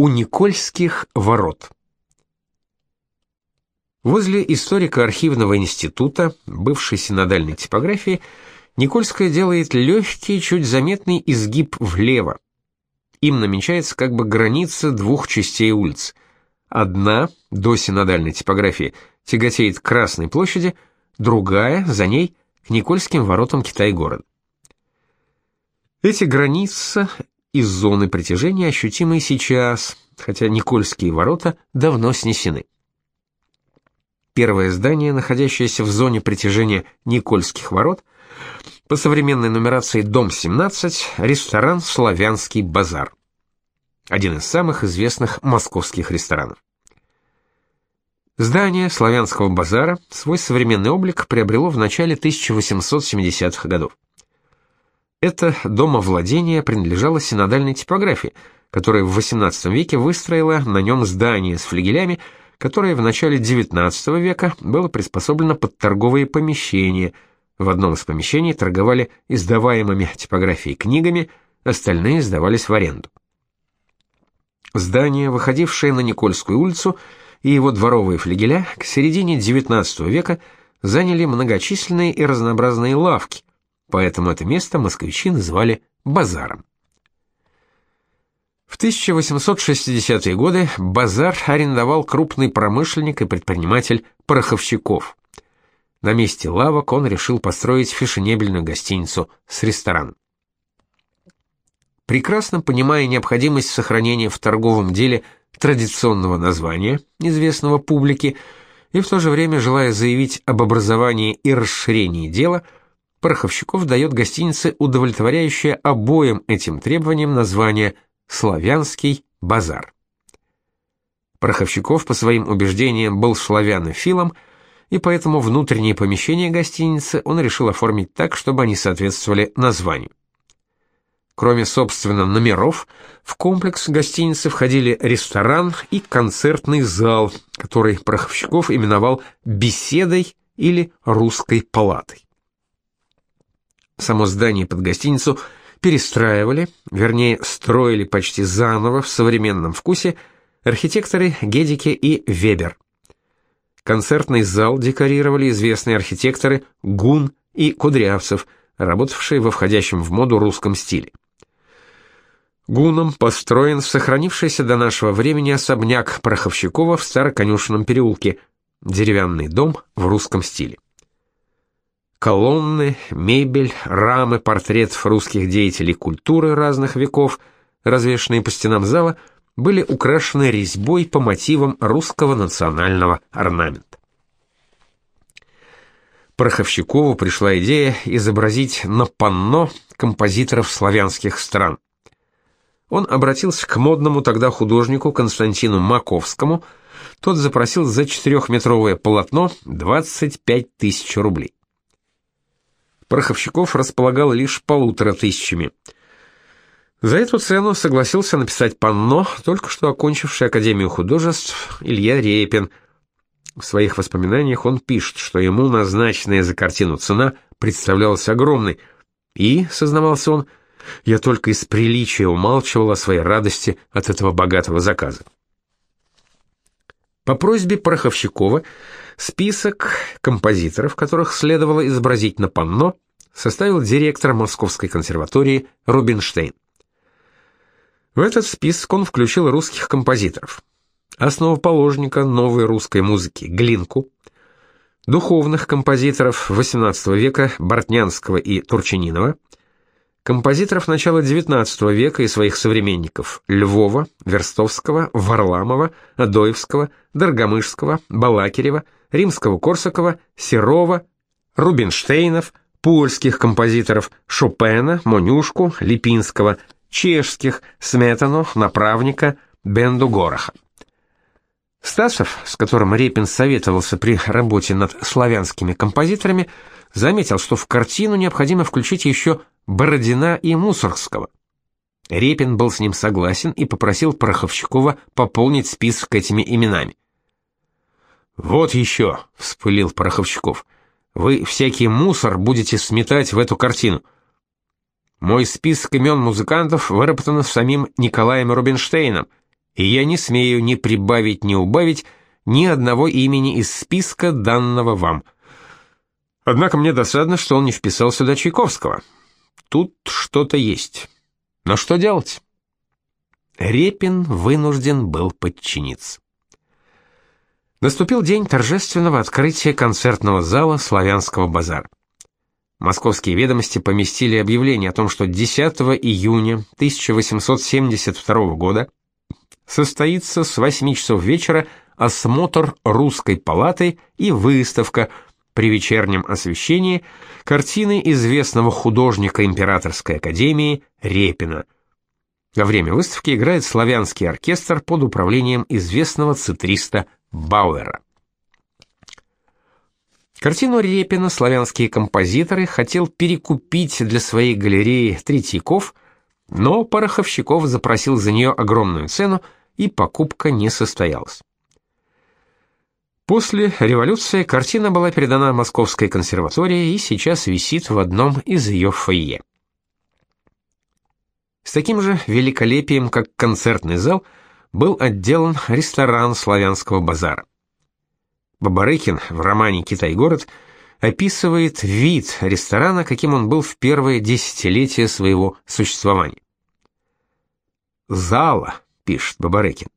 У Никольских ворот. Возле историко-архивного института, бывшей синодальной типографии, Никольская делает легкий, чуть заметный изгиб влево. Им намечается как бы граница двух частей улиц. Одна, до синодальной типографии, тяготеет к Красной площади, другая, за ней, к Никольским воротам Китай-города. Эти границы из зоны притяжения ощутимы сейчас, хотя Никольские ворота давно снесены. Первое здание, находящееся в зоне притяжения Никольских ворот, по современной нумерации дом 17, ресторан Славянский базар. Один из самых известных московских ресторанов. Здание Славянского базара свой современный облик приобрело в начале 1870-х годов. Это домовладение принадлежало синодальной типографии, которая в XVIII веке выстроила на нем здание с флигелями, которое в начале XIX века было приспособлено под торговые помещения. В одном из помещений торговали издаваемыми типографией книгами, остальные сдавались в аренду. Здание, выходившее на Никольскую улицу, и его дворовые флигеля к середине XIX века заняли многочисленные и разнообразные лавки, поэтому это место москвичи называли базаром. В 1860-е годы базар арендовал крупный промышленник и предприниматель Пороховщиков. На месте лавок он решил построить фешенебельную гостиницу с рестораном. Прекрасно понимая необходимость сохранения в торговом деле традиционного названия, известного публике, и в то же время желая заявить об образовании и расширении дела – Пороховщиков дает гостинице удовлетворяющее обоим этим требованиям название «Славянский базар». Пороховщиков по своим убеждениям был славянофилом, и поэтому внутренние помещения гостиницы он решил оформить так, чтобы они соответствовали названию. Кроме, собственно, номеров, в комплекс гостиницы входили ресторан и концертный зал, который Пороховщиков именовал «беседой» или «русской палатой. Само здание под гостиницу перестраивали, вернее, строили почти заново в современном вкусе архитекторы Гедике и Вебер. Концертный зал декорировали известные архитекторы Гун и Кудрявцев, работавшие во входящем в моду русском стиле. Гуном построен сохранившийся до нашего времени особняк Пороховщикова в Староконюшенном переулке, деревянный дом в русском стиле. Колонны, мебель, рамы портретов русских деятелей культуры разных веков, развешанные по стенам зала, были украшены резьбой по мотивам русского национального орнамента. Пороховщикову пришла идея изобразить на панно композиторов славянских стран. Он обратился к модному тогда художнику Константину Маковскому, тот запросил за четырехметровое полотно 25 тысяч рублей. Пороховщиков располагал лишь полутора тысячами. За эту цену согласился написать панно, только что окончивший Академию художеств Илья Репин. В своих воспоминаниях он пишет, что ему назначенная за картину цена представлялась огромной, и, сознавался он, я только из приличия умалчивал о своей радости от этого богатого заказа. По просьбе Пороховщикова список композиторов, которых следовало изобразить на панно, составил директор Московской консерватории Рубинштейн. В этот список он включил русских композиторов. Основоположника новой русской музыки Глинку, духовных композиторов XVIII века Бортнянского и Турчининова, композиторов начала XIX века и своих современников Львова, Верстовского, Варламова, Адоевского, Доргомышского, Балакирева, Римского-Корсакова, Серова, Рубинштейнов, польских композиторов Шопена, Монюшку, Липинского, чешских Сметану, Направника, Бенду Гороха. Стасов, с которым Репин советовался при работе над славянскими композиторами, заметил, что в картину необходимо включить еще Бородина и Мусоргского. Репин был с ним согласен и попросил Пороховщикова пополнить список этими именами. «Вот еще», — вспылил Пороховщиков, — «вы всякий мусор будете сметать в эту картину». Мой список имен музыкантов выработан самим Николаем Рубинштейном, и я не смею ни прибавить, ни убавить ни одного имени из списка данного вам. Однако мне досадно, что он не вписал сюда Чайковского. Тут что-то есть. Но что делать? Репин вынужден был подчиниться. Наступил день торжественного открытия концертного зала Славянского базара. Московские ведомости поместили объявление о том, что 10 июня 1872 года состоится с 8 часов вечера осмотр русской палаты и выставка при вечернем освещении картины известного художника Императорской академии Репина. Во время выставки играет славянский оркестр под управлением известного цитриста Бауэра. Картину Репина славянские композиторы хотел перекупить для своей галереи Третьяков, но Пороховщиков запросил за нее огромную цену, и покупка не состоялась. После революции картина была передана Московской консерватории и сейчас висит в одном из ее фойе. С таким же великолепием, как концертный зал, был отделан ресторан славянского базара. Бабарыкин в романе «Китай-город» описывает вид ресторана, каким он был в первое десятилетие своего существования. «Зала», — пишет Бабарыкин,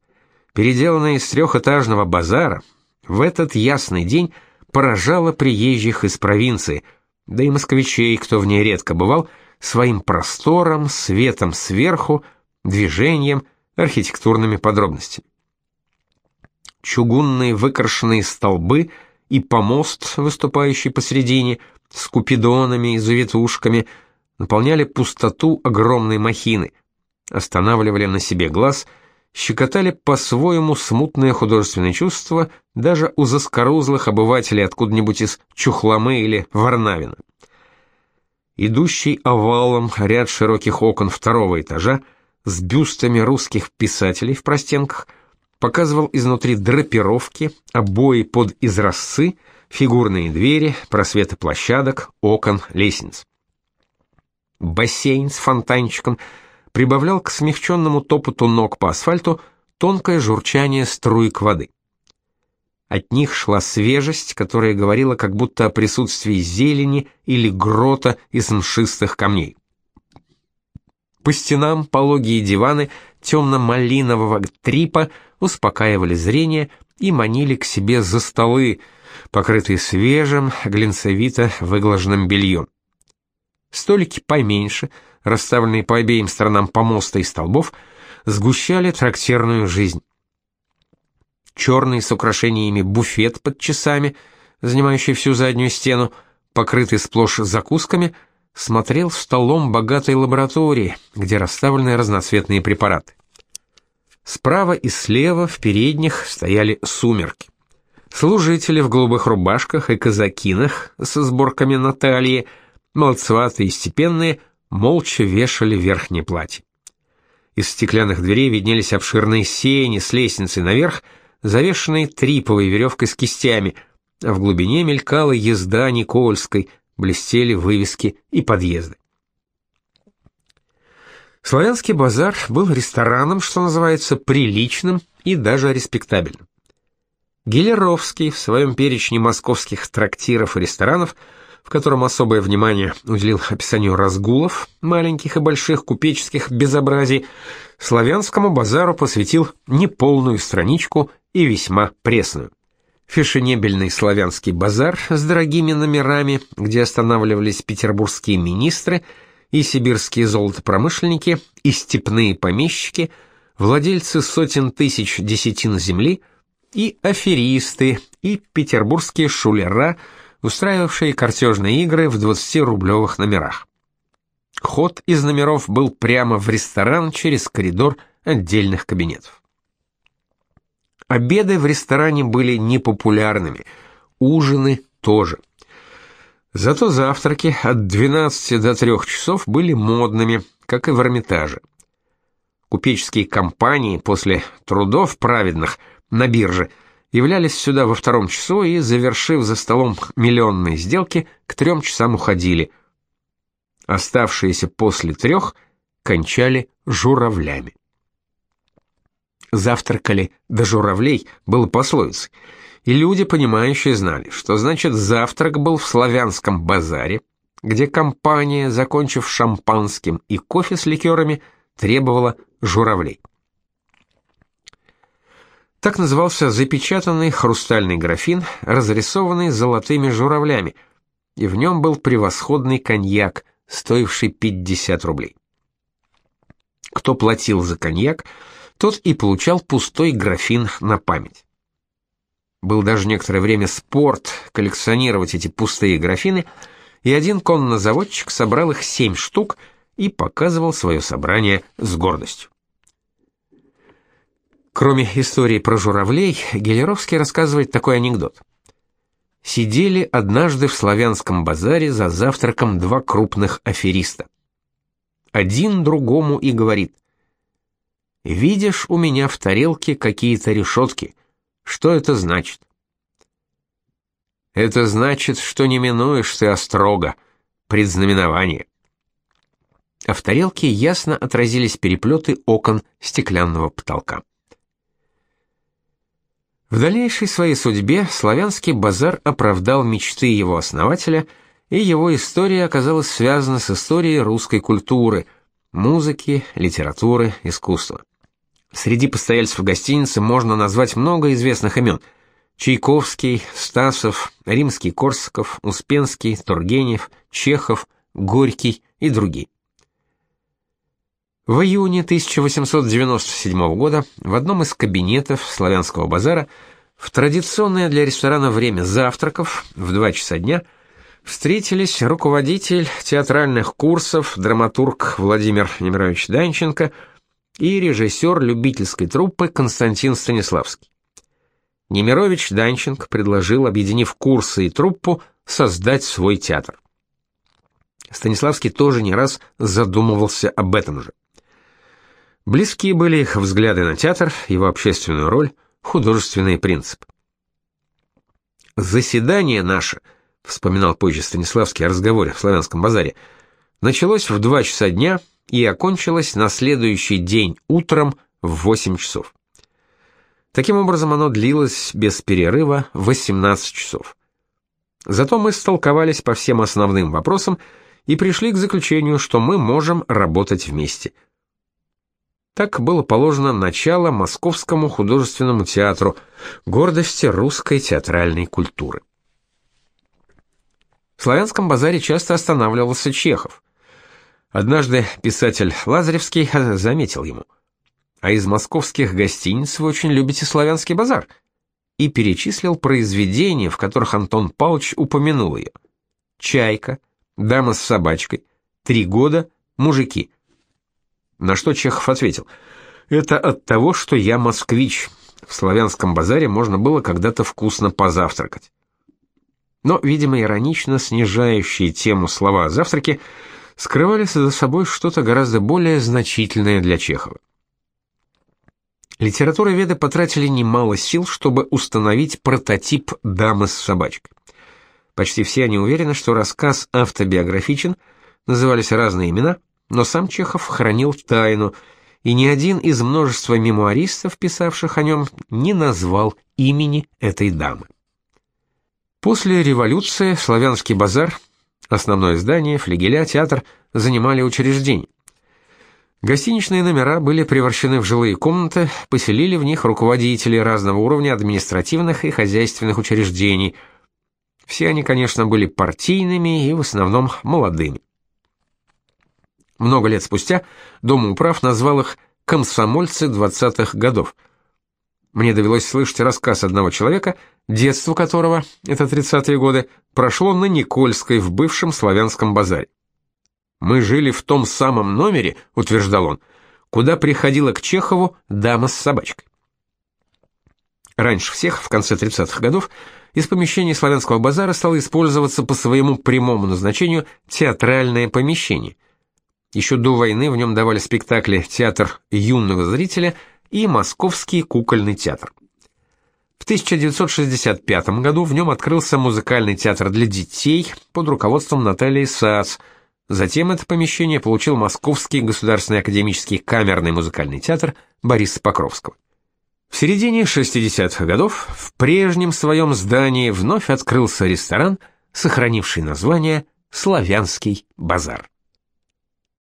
переделанная из трехэтажного базара, в этот ясный день поражала приезжих из провинции, да и москвичей, кто в ней редко бывал, своим простором, светом сверху, движением, архитектурными подробностями чугунные выкрашенные столбы и помост, выступающий посередине, с купидонами и завитушками, наполняли пустоту огромной махины, останавливали на себе глаз, щекотали по-своему смутное художественное чувство даже у заскорузлых обывателей откуда-нибудь из Чухломы или Варнавина. Идущий овалом ряд широких окон второго этажа с бюстами русских писателей в простенках – показывал изнутри драпировки, обои под изразцы, фигурные двери, просветы площадок, окон, лестниц. Бассейн с фонтанчиком прибавлял к смягченному топоту ног по асфальту тонкое журчание струйк воды. От них шла свежесть, которая говорила как будто о присутствии зелени или грота из мшистых камней. По стенам пологие диваны темно-малинового трипа успокаивали зрение и манили к себе за столы, покрытые свежим, глинцевито выглаженным бельем. Столики поменьше, расставленные по обеим сторонам помоста и столбов, сгущали трактирную жизнь. Черный с украшениями буфет под часами, занимающий всю заднюю стену, покрытый сплошь закусками, смотрел в столом богатой лаборатории, где расставлены разноцветные препараты. Справа и слева в передних стояли сумерки. Служители в голубых рубашках и казакинах со сборками на талии, молодцеватые и степенные, молча вешали верхнее платье. Из стеклянных дверей виднелись обширные сени с лестницей наверх, завешенные триповой веревкой с кистями, а в глубине мелькала езда Никольской, блестели вывески и подъезды. Славянский базар был рестораном, что называется, приличным и даже респектабельным. Гелеровский в своем перечне московских трактиров и ресторанов, в котором особое внимание уделил описанию разгулов, маленьких и больших купеческих безобразий, славянскому базару посвятил неполную страничку и весьма пресную. Фешенебельный славянский базар с дорогими номерами, где останавливались петербургские министры – и сибирские золотопромышленники, и степные помещики, владельцы сотен тысяч десятин земли, и аферисты, и петербургские шулера, устраивавшие картежные игры в 20-рублевых номерах. Ход из номеров был прямо в ресторан через коридор отдельных кабинетов. Обеды в ресторане были непопулярными, ужины тоже – Зато завтраки от 12 до 3 часов были модными, как и в Эрмитаже. Купеческие компании после трудов праведных на бирже являлись сюда во втором часу и, завершив за столом миллионные сделки, к трем часам уходили. Оставшиеся после трех кончали журавлями. Завтракали до журавлей было пословицей, и люди, понимающие, знали, что значит завтрак был в славянском базаре, где компания, закончив шампанским и кофе с ликерами, требовала журавлей. Так назывался запечатанный хрустальный графин, разрисованный золотыми журавлями, и в нем был превосходный коньяк, стоивший 50 рублей. Кто платил за коньяк, тот и получал пустой графин на память. Был даже некоторое время спорт коллекционировать эти пустые графины, и один коннозаводчик собрал их семь штук и показывал свое собрание с гордостью. Кроме истории про журавлей, Гелеровский рассказывает такой анекдот. Сидели однажды в славянском базаре за завтраком два крупных афериста. Один другому и говорит: "Видишь, у меня в тарелке какие-то решетки. Что это значит?" Это значит, что не минуешь ты острога, предзнаменование. А в тарелке ясно отразились переплеты окон стеклянного потолка. В дальнейшей своей судьбе славянский базар оправдал мечты его основателя, и его история оказалась связана с историей русской культуры, музыки, литературы, искусства. Среди постояльцев гостиницы можно назвать много известных имен: Чайковский, Стасов, Римский-Корсаков, Успенский, Тургенев, Чехов, Горький и другие. В июне 1897 года в одном из кабинетов Славянского базара в традиционное для ресторана время завтраков в 2 часа дня встретились руководитель театральных курсов, драматург Владимир Немирович Данченко и режиссер любительской труппы Константин Станиславский. Немирович Данченко предложил, объединив курсы и труппу, создать свой театр. Станиславский тоже не раз задумывался об этом же. Близки были их взгляды на театр, его общественную роль, художественный принцип. «Заседание наше», — вспоминал позже Станиславский о разговоре в Славянском базаре, началось в два часа дня и окончилось на следующий день утром в 8 часов. Таким образом, оно длилось без перерыва 18 часов. Зато мы столковались по всем основным вопросам и пришли к заключению, что мы можем работать вместе — так было положено начало Московскому художественному театру, гордости русской театральной культуры. В Славянском базаре часто останавливался Чехов. Однажды писатель Лазаревский заметил ему: "А из московских гостиниц вы очень любите славянский базар?" и перечислил произведения, в которых Антон Павлович упомянул ее. Чайка, Дама с собачкой, Три года, Мужики. На что Чехов ответил: "Это от того, что я москвич. В славянском базаре можно было когда-то вкусно позавтракать". Но, видимо, иронично снижающие тему слова о завтраке скрывали за собой что-то гораздо более значительное для Чехова. Литературоведы потратили немало сил, чтобы установить прототип дамы с собачкой. Почти все они уверены, что рассказ автобиографичен, назывались разные имена – но сам Чехов хранил тайну, и ни один из множества мемуаристов, писавших о нем, не назвал имени этой дамы. После революции Славянский базар, основное здание, флигеля, театр занимали учреждения. Гостиничные номера были превращены в жилые комнаты, поселили в них руководители разного уровня административных и хозяйственных учреждений. Все они, конечно, были партийными и в основном молодыми. Много лет спустя Дом управ назвал их «комсомольцы 20-х годов». Мне довелось слышать рассказ одного человека, детство которого, это 30-е годы, прошло на Никольской в бывшем славянском базаре. «Мы жили в том самом номере», — утверждал он, куда приходила к Чехову дама с собачкой. Раньше всех, в конце 30-х годов, из помещения славянского базара стало использоваться по своему прямому назначению театральное помещение — еще до войны в нем давали спектакли «Театр юного зрителя» и «Московский кукольный театр». В 1965 году в нем открылся музыкальный театр для детей под руководством Натальи Сац. Затем это помещение получил Московский государственный академический камерный музыкальный театр Бориса Покровского. В середине 60-х годов в прежнем своем здании вновь открылся ресторан, сохранивший название «Славянский базар».